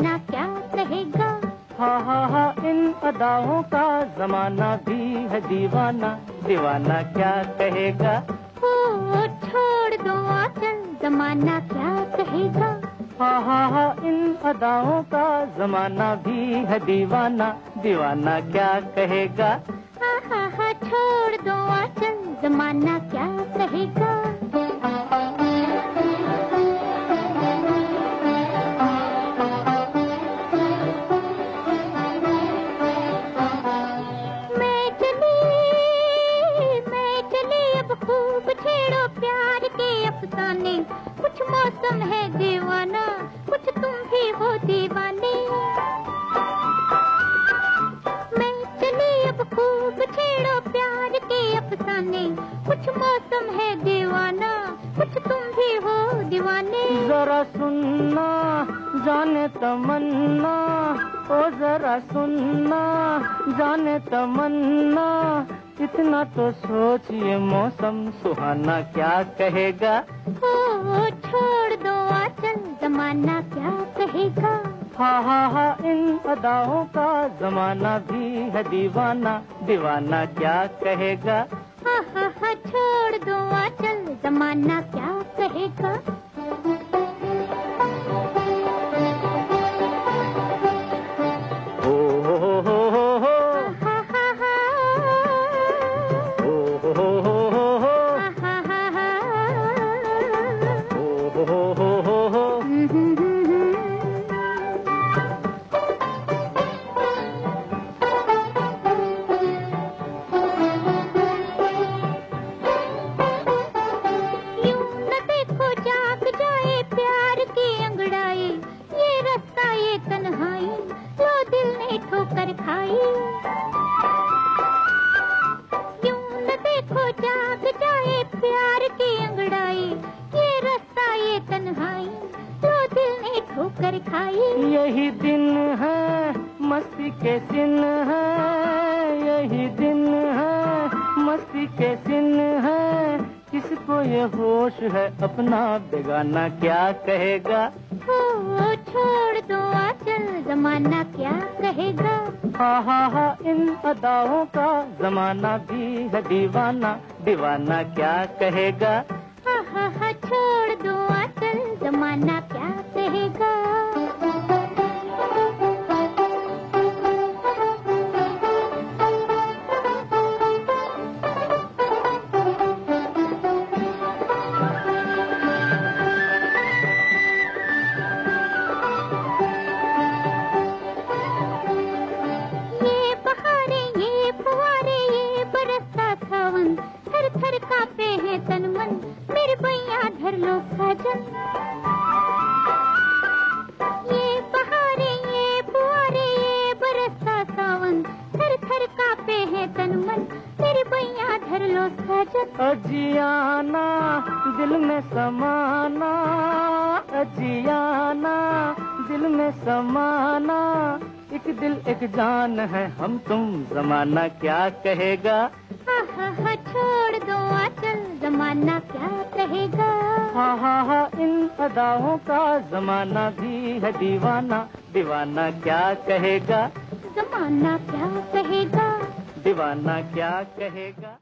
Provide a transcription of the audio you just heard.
जमाना क्या कहेगा हा हा हा इन अदाओं का जमाना भी है दीवाना। दीवाना क्या कहेगा? ओ छोड़ दो आचल जमाना क्या कहेगा? हा हा हा इन अदाओं का जमाना भी है दीवाना। दीवाना क्या कहेगा? हा हा हा छोड़ दो आचल जमाना क्या कहेगा? अफसाने कुछ मौसम है दीवाना, कुछ तुम भी हो दीवाने। मैं चली अब खूब छेड़ो प्यार के अफसाने। कुछ मौसम है दीवाना कुछ तुम भी हो दीवाने। जरा सुनना जाने तमन्ना। ओ जरा सुनना जाने तमन्ना। इतना तो सोचिए मौसम सुहाना क्या कहेगा? ओ ओ छोड़ दो आचल जमाना क्या कहेगा? हा हा हा इन अदाओं का जमाना भी है दीवाना। दीवाना क्या कहेगा? हा हा छोड़ दो आचल जमाना क्या कहेगा? तन्हाई लो दिल ने ठोकर खाई। देखो जाग जाए प्यार की अंगड़ाई, ये रास्ता, ये तन्हाई दिल ने ठोकर खाई। यही दिन है, मस्ती के दिन है, यही दिन है, मस्ती के दिन है किसको ये होश है अपना बेगाना क्या कहेगा? ओ छोड़ दो आचल जमाना क्या कहेगा? हा हा हा इन अदाओं का जमाना भी है दीवाना दीवाना क्या कहेगा? हा हा हा छोड़ लो साजन ये बहारे ये फुहारे ये बरसता सावन। थर थर कापे है तन मन। मेरे बैया धर लो साजन। अजियाना, दिल में समाना। अजियाना, दिल में समाना। एक दिल, एक जान है, हम तुम जमाना क्या कहेगा? अदाओं का जमाना भी है दीवाना। दीवाना क्या कहेगा? जमाना क्या कहेगा? दीवाना क्या कहेगा?